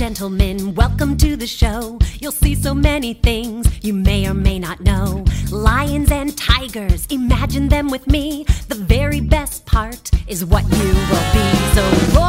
gentlemen, welcome to the show. You'll see so many things you may or may not know. Lions and tigers, imagine them with me. The very best part is what you will be. So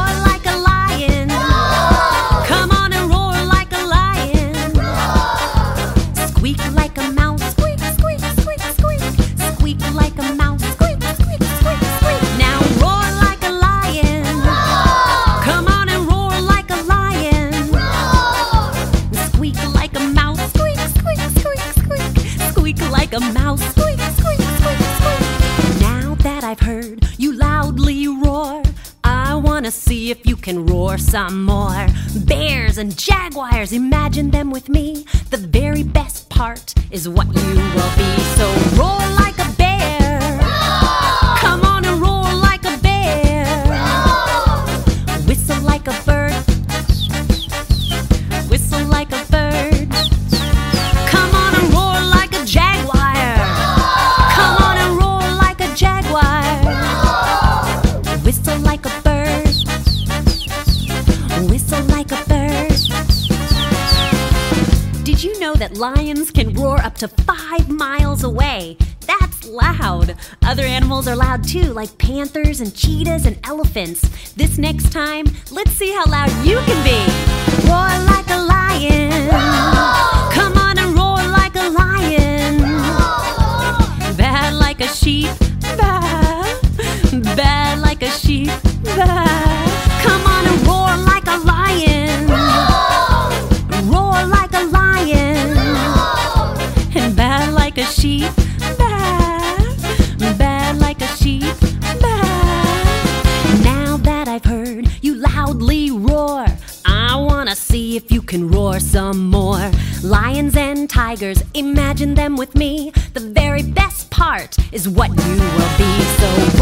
like a mouse. Squeak, squeak, squeak, squeak. Now that I've heard you loudly roar, I wanna see if you can roar some more. Bears and jaguars, imagine them with me. The very best part is what you will be. So roar like that lions can roar up to five miles away? That's loud. Other animals are loud too, like panthers and cheetahs and elephants. This next time, let's see how loud you can be. Roar like a lion. Come on and roar like a lion. Bad like a sheep. Roar, I wanna see if you can roar some more. Lions and tigers, imagine them with me. The very best part is what you will be. So